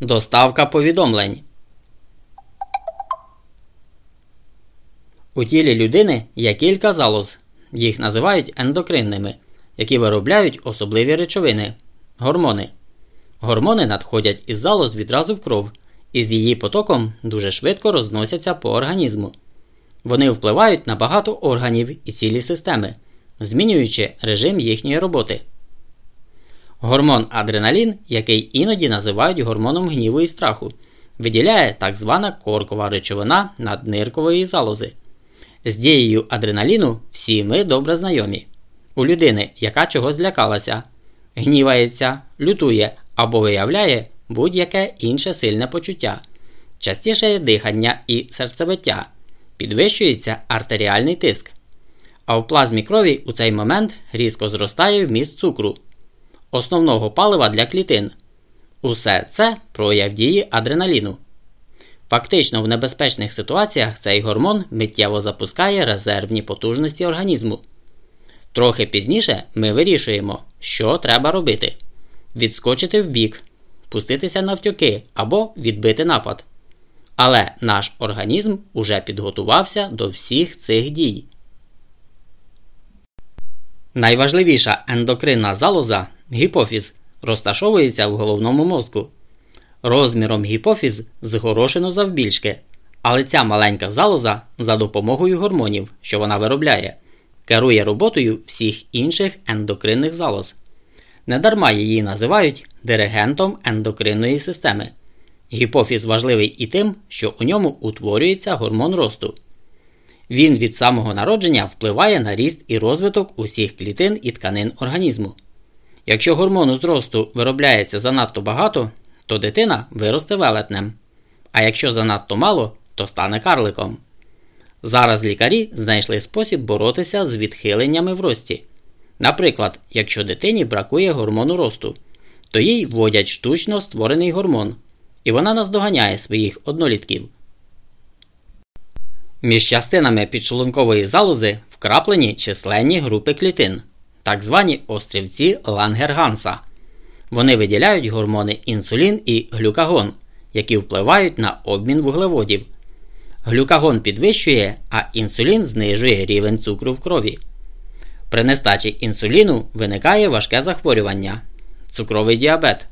Доставка повідомлень. У тілі людини є кілька залоз. Їх називають ендокринними, які виробляють особливі речовини гормони. Гормони надходять із залоз відразу в кров і з її потоком дуже швидко розносяться по організму. Вони впливають на багато органів і цілі системи, змінюючи режим їхньої роботи. Гормон адреналін, який іноді називають гормоном гніву і страху, виділяє так звана коркова речовина надниркової залози. З дією адреналіну всі ми добре знайомі. У людини, яка чогось злякалася, гнівається, лютує або виявляє будь-яке інше сильне почуття, частіше дихання і серцебиття, підвищується артеріальний тиск. А в плазмі крові у цей момент різко зростає вміст цукру, основного палива для клітин. Усе це прояв дії адреналіну. Фактично, в небезпечних ситуаціях цей гормон миттєво запускає резервні потужності організму. Трохи пізніше ми вирішуємо, що треба робити: відскочити вбік, пуститися навтюки або відбити напад. Але наш організм уже підготувався до всіх цих дій. Найважливіша ендокринна залоза гіпофіз розташовується в головному мозку. Розміром гіпофіз згорошено завбільшки, але ця маленька залоза за допомогою гормонів, що вона виробляє, керує роботою всіх інших ендокринних залоз. Недарма її називають диригентом ендокринної системи. Гіпофіз важливий і тим, що у ньому утворюється гормон росту. Він від самого народження впливає на ріст і розвиток усіх клітин і тканин організму. Якщо гормону зросту виробляється занадто багато, то дитина виросте велетнем, а якщо занадто мало, то стане карликом. Зараз лікарі знайшли спосіб боротися з відхиленнями в рості. Наприклад, якщо дитині бракує гормону росту, то їй вводять штучно створений гормон, і вона наздоганяє своїх однолітків. Між частинами підшлункової залози вкраплені численні групи клітин, так звані острівці Лангерганса. Вони виділяють гормони інсулін і глюкагон, які впливають на обмін вуглеводів. Глюкагон підвищує, а інсулін знижує рівень цукру в крові. При нестачі інсуліну виникає важке захворювання цукровий діабет.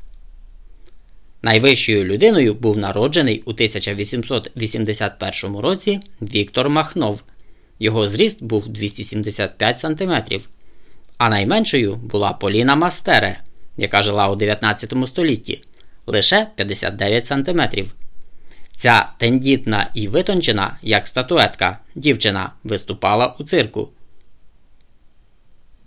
Найвищою людиною був народжений у 1881 році Віктор Махнов. Його зріст був 275 см. А найменшою була Поліна Мастере, яка жила у 19 столітті лише 59 см. Ця тендітна і витончена, як статуетка, дівчина виступала у цирку.